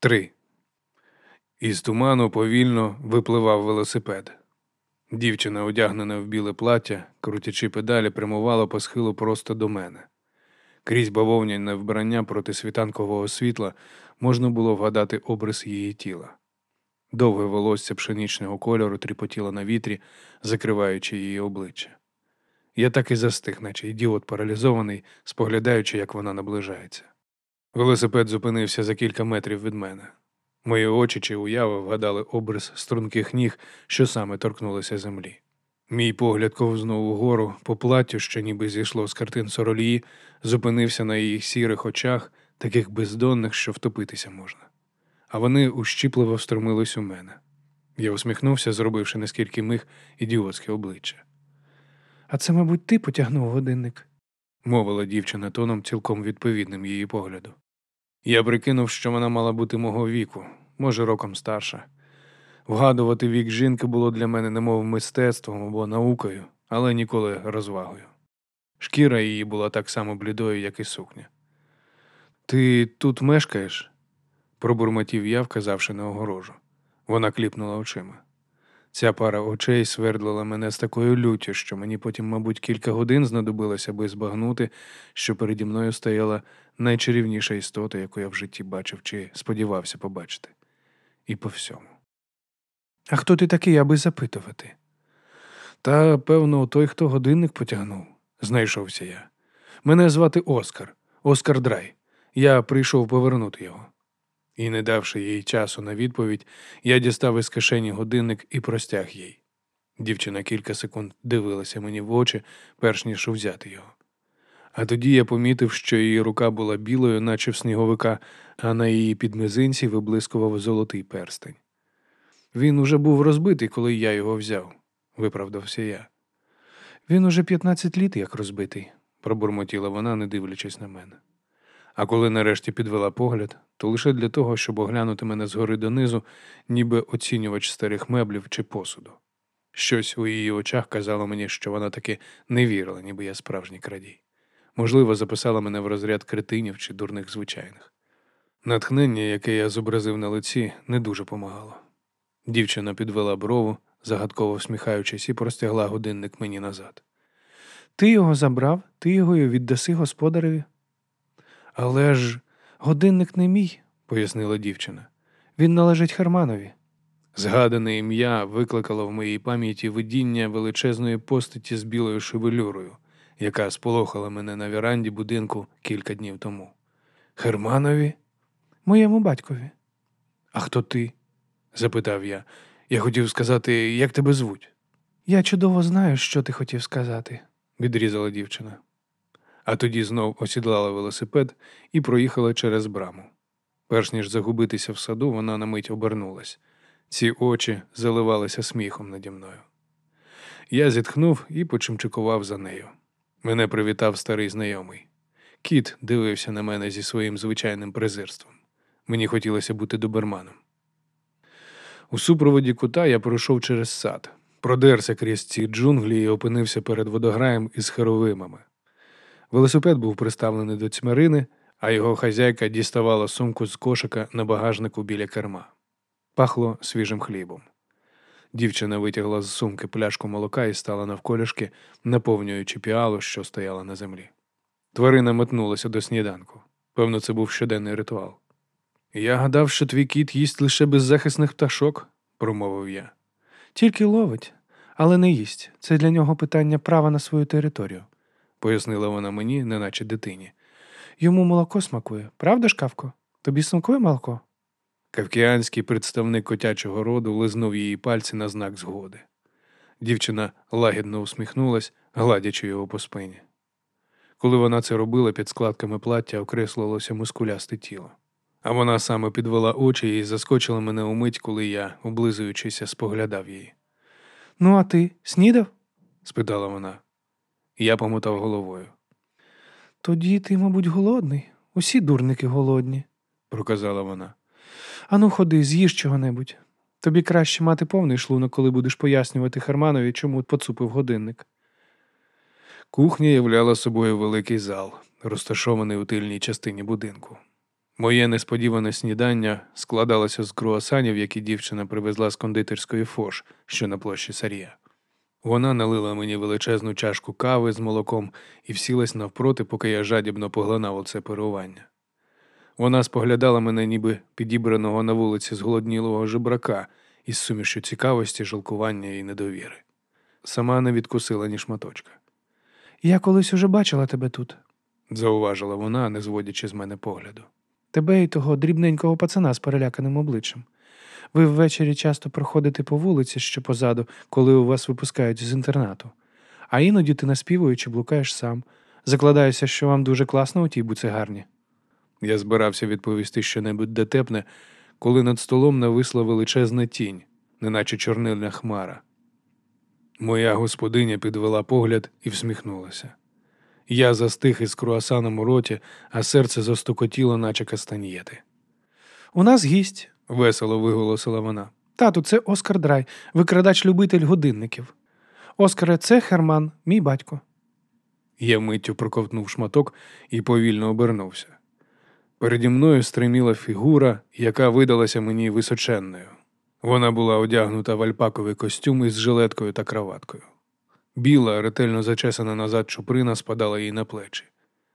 Три. Із туману повільно випливав велосипед. Дівчина, одягнена в біле плаття, крутячи педалі, прямувала по схилу просто до мене. Крізь бавовняне вбрання проти світанкового світла можна було вгадати образ її тіла. Довге волосся пшеничного кольору тріпотіло на вітрі, закриваючи її обличчя. Я так і застиг, наче ідіот паралізований, споглядаючи, як вона наближається. Велосипед зупинився за кілька метрів від мене. Мої очі чи уява вгадали образ струнких ніг, що саме торкнулися землі. Мій погляд ковзнув угору по платтю, що ніби зійшло з картин соролії, зупинився на її сірих очах, таких бездонних, що втопитися можна. А вони ущіпливо встромились у мене. Я усміхнувся, зробивши наскільки миг ідіотське обличчя. А це, мабуть, ти потягнув годинник? Мовила дівчина тоном цілком відповідним її погляду. Я прикинув, що вона мала бути мого віку, може, роком старша. Вгадувати вік жінки було для мене немов мистецтвом або наукою, але ніколи розвагою. Шкіра її була так само блідою, як і сукня. Ти тут мешкаєш? пробурмотів я, вказавши на огорожу. Вона кліпнула очима. Ця пара очей свердлила мене з такою люттю, що мені потім, мабуть, кілька годин знадобилося, аби збагнути, що переді мною стояла найчарівніша істота, яку я в житті бачив чи сподівався побачити. І по всьому. А хто ти такий, аби запитувати? Та, певно, той, хто годинник потягнув, знайшовся я. Мене звати Оскар, Оскар Драй. Я прийшов повернути його. І, не давши їй часу на відповідь, я дістав із кишені годинник і простяг їй. Дівчина кілька секунд дивилася мені в очі, перш ніж взяти його. А тоді я помітив, що її рука була білою, наче в сніговика, а на її підмизинці виблискував золотий перстень. Він уже був розбитий, коли я його взяв, виправдався я. Він уже 15 літ як розбитий, пробурмотіла вона, не дивлячись на мене. А коли нарешті підвела погляд, то лише для того, щоб оглянути мене згори донизу, ніби оцінювач старих меблів чи посуду. Щось у її очах казало мені, що вона таки не вірила, ніби я справжній крадій. Можливо, записала мене в розряд кретинів чи дурних звичайних. Натхнення, яке я зобразив на лиці, не дуже помагало. Дівчина підвела брову, загадково всміхаючись, і простягла годинник мені назад. Ти його забрав, ти його й віддаси господареві. Але ж годинник не мій, пояснила дівчина. Він належить Харманові. Згадане ім'я викликало в моїй пам'яті видіння величезної постаті з білою шевелюрою, яка сполохала мене на віранді будинку кілька днів тому. Херманові? Моєму батькові. А хто ти? запитав я. Я хотів сказати, як тебе звуть. Я чудово знаю, що ти хотів сказати, відрізала дівчина. А тоді знов осідлала велосипед і проїхала через браму. Перш ніж загубитися в саду, вона на мить обернулась. Ці очі заливалися сміхом наді мною. Я зітхнув і почимчикував за нею. Мене привітав старий знайомий. Кіт дивився на мене зі своїм звичайним презирством. Мені хотілося бути доберманом. У супроводі кута я пройшов через сад, продерся крізь ці джунглі і опинився перед водограєм із херовимами. Велосипед був приставлений до цьмерини, а його хазяйка діставала сумку з кошика на багажнику біля керма. Пахло свіжим хлібом. Дівчина витягла з сумки пляшку молока і стала навколішки, наповнюючи піалу, що стояла на землі. Тварина метнулася до сніданку. Певно, це був щоденний ритуал. Я гадав, що твій кіт їсть лише беззахисних пташок, промовив я. Тільки ловить, але не їсть. Це для нього питання права на свою територію, пояснила вона мені, неначе дитині. Йому молоко смакує, правда ж, Кавко? Тобі смакує молоко? Кавкіанський представник котячого роду лизнув її пальці на знак згоди. Дівчина лагідно усміхнулась, гладячи його по спині. Коли вона це робила, під складками плаття окреслилося мускулясте тіло. А вона саме підвела очі і заскочила мене у мить, коли я, облизуючися, споглядав її. Ну, а ти снідав? спитала вона. Я помотав головою. Тоді ти, мабуть, голодний. Усі дурники голодні, проказала вона. Ану, ходи, з'їж чого-небудь. Тобі краще мати повний шлунок, коли будеш пояснювати Харманові, чому поцупив годинник. Кухня являла собою великий зал, розташований у тильній частині будинку. Моє несподіване снідання складалося з круасанів, які дівчина привезла з кондитерської фош, що на площі Сарія. Вона налила мені величезну чашку кави з молоком і всілась навпроти, поки я жадібно поглинав оце пирування. Вона споглядала мене, ніби підібраного на вулиці зголоднілого жебрака із сумішю цікавості, жалкування і недовіри. Сама не відкусила ні шматочка. Я колись уже бачила тебе тут. Зауважила вона, не зводячи з мене погляду. Тебе і того дрібненького пацана з переляканим обличчям. Ви ввечері часто проходите по вулиці, що позаду, коли у вас випускають з інтернату. А іноді ти наспівуючи блукаєш сам. Закладаюся, що вам дуже класно у тій буцегарні. Я збирався відповісти щонебудь дотепне, коли над столом нависла величезна тінь, неначе чорнильна хмара. Моя господиня підвела погляд і всміхнулася. Я застиг із круасаном у роті, а серце застукотіло, наче кастаньєти. У нас гість, Весело виголосила вона. Тату, це Оскар Драй, викрадач-любитель годинників. Оскаре, це Херман, мій батько. Я миттю проковтнув шматок і повільно обернувся. Переді мною стриміла фігура, яка видалася мені височенною. Вона була одягнута в альпаковий костюм із жилеткою та краваткою. Біла, ретельно зачесана назад чуприна спадала їй на плечі.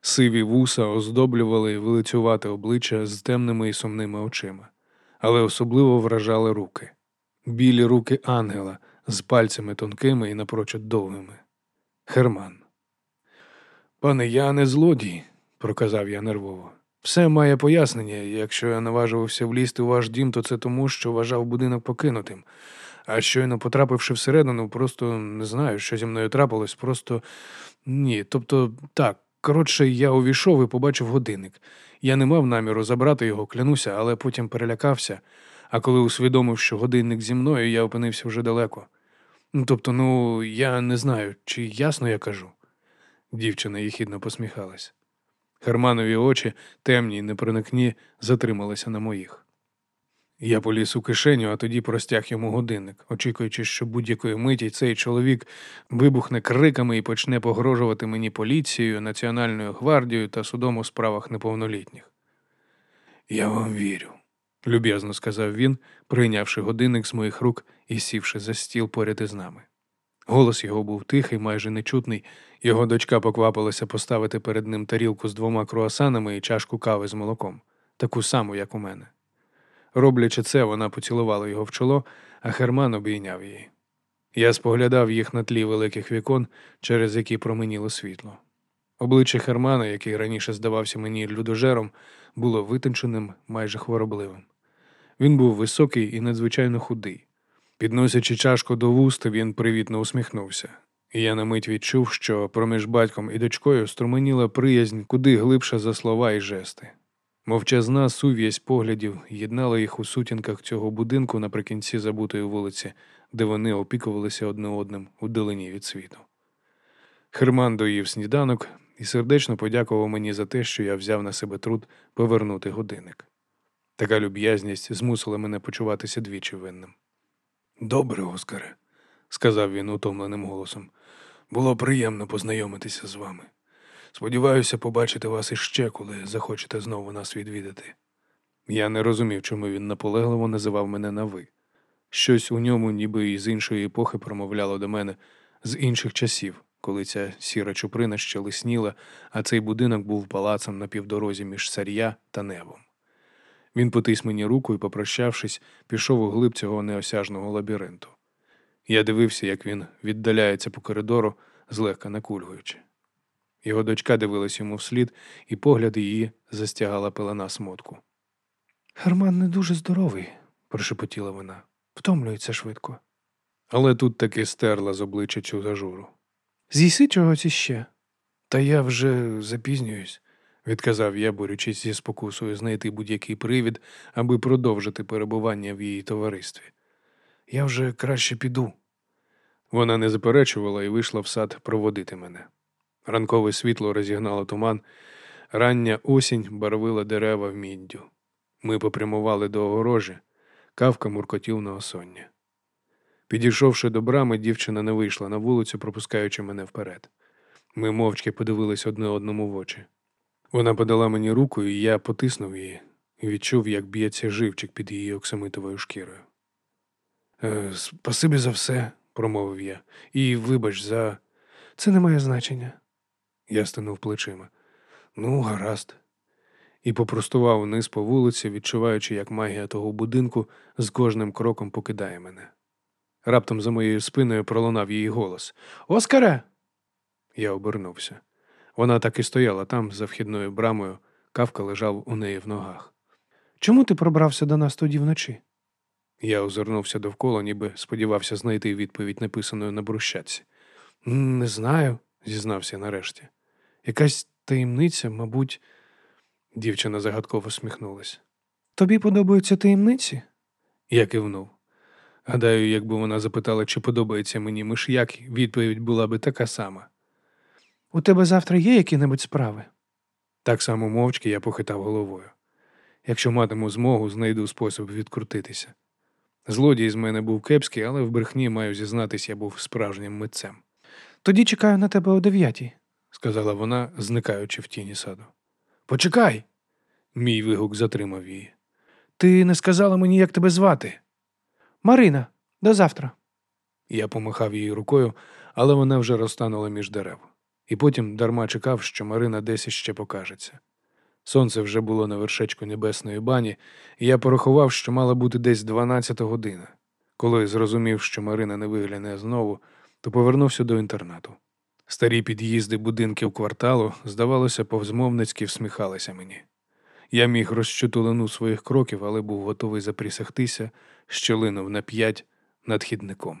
Сиві вуса оздоблювали вилицювате обличчя з темними і сумними очима, але особливо вражали руки. Білі руки ангела з пальцями тонкими і напрочуд довгими. Херман. Пане, я не злодій, проказав я нервово. Все має пояснення. Якщо я наважувався влізти у ваш дім, то це тому, що вважав будинок покинутим. А щойно потрапивши всередину, просто не знаю, що зі мною трапилось, просто ні. Тобто, так, коротше, я увійшов і побачив годинник. Я не мав наміру забрати його, клянуся, але потім перелякався. А коли усвідомив, що годинник зі мною, я опинився вже далеко. Ну, тобто, ну, я не знаю, чи ясно я кажу. Дівчина їхідно посміхалась. Херманові очі, темні й непроникні, затрималися на моїх. Я поліз у кишеню, а тоді простяг йому годинник, очікуючи, що будь-якої миті цей чоловік вибухне криками і почне погрожувати мені поліцією, Національною гвардією та судом у справах неповнолітніх. Я вам вірю, люб'язно сказав він, прийнявши годинник з моїх рук і сівши за стіл поряд із нами. Голос його був тихий, майже нечутний. Його дочка поквапилася поставити перед ним тарілку з двома круасанами і чашку кави з молоком, таку саму, як у мене. Роблячи це, вона поцілувала його в чоло, а Херман обійняв її. Я споглядав їх на тлі великих вікон, через які променіло світло. Обличчя Хермана, який раніше здавався мені людожером, було витонченим, майже хворобливим. Він був високий і надзвичайно худий. Підносячи чашку до вуст, він привітно усміхнувся, і я на мить відчув, що проміж батьком і дочкою струменіла приязнь куди глибша за слова і жести. Мовчазна сув'язь поглядів єднала їх у сутінках цього будинку наприкінці забутої вулиці, де вони опікувалися одне одним у далині від світу. Херман доїв сніданок і сердечно подякував мені за те, що я взяв на себе труд повернути годинник. Така люб'язність змусила мене почуватися двічі винним. Добре, Оскаре, сказав він утомленим голосом. Було приємно познайомитися з вами. Сподіваюся побачити вас іще, коли захочете знову нас відвідати. Я не розумів, чому він наполегливо називав мене на ви. Щось у ньому, ніби із іншої епохи, промовляло до мене з інших часів, коли ця сіра чуприна ще лисніла, а цей будинок був палацом на півдорозі між царя та небом. Він потис мені руку і, попрощавшись, пішов у глиб цього неосяжного лабіринту. Я дивився, як він віддаляється по коридору, злегка накульгуючи. Його дочка дивилась йому вслід, і погляд її застягала пелена смутку. Герман не дуже здоровий, прошепотіла вона. Втомлюється швидко. Але тут таки стерла з обличчя цю зажуру. З'їси чогось іще. Та я вже запізнююсь, відказав я, борючись зі спокусою знайти будь-який привід, аби продовжити перебування в її товаристві. Я вже краще піду. Вона не заперечувала і вийшла в сад проводити мене. Ранкове світло розігнало туман, рання осінь барвила дерева в міддю. Ми попрямували до огорожі, кавка муркотів на осоння. Підійшовши до брами, дівчина не вийшла на вулицю, пропускаючи мене вперед. Ми мовчки подивились одне одному в очі. Вона подала мені руку, і я потиснув її, і відчув, як б'ється живчик під її оксамитовою шкірою. Е, спасибі за все, промовив я, і вибач за. Це не має значення. Я стинув плечима. Ну, гаразд. І попростував вниз по вулиці, відчуваючи, як магія того будинку з кожним кроком покидає мене. Раптом за моєю спиною пролунав її голос. Оскаре! Я обернувся. Вона так і стояла там, за вхідною брамою, кавка лежав у неї в ногах. Чому ти пробрався до нас тоді вночі? Я озирнувся довкола, ніби сподівався знайти відповідь, написаною на брущатці. Не знаю, зізнався нарешті. Якась таємниця, мабуть, дівчина загадково сміхнулась. Тобі подобаються таємниці? Я кивнув. Гадаю, якби вона запитала, чи подобається мені миш'як, відповідь була би така сама. У тебе завтра є які-небудь справи? Так само мовчки я похитав головою. Якщо матиму змогу, знайду спосіб відкрутитися. Злодій з мене був кепський, але в брехні маю зізнатись, я був справжнім митцем, Тоді чекаю на тебе о дев'ятій. Сказала вона, зникаючи в тіні саду. Почекай. Мій вигук затримав її. Ти не сказала мені, як тебе звати. Марина, до завтра. Я помахав її рукою, але вона вже розтанула між дерев. І потім дарма чекав, що Марина десь іще покажеться. Сонце вже було на вершечку небесної бані, і я порахував, що мала бути десь 12 година. Коли зрозумів, що Марина не вигляне знову, то повернувся до інтернату. Старі під'їзди будинків кварталу, здавалося, повзмовницьки всміхалися мені. Я міг розчутилину своїх кроків, але був готовий заприсягтися, що линув на п'ять над хідником.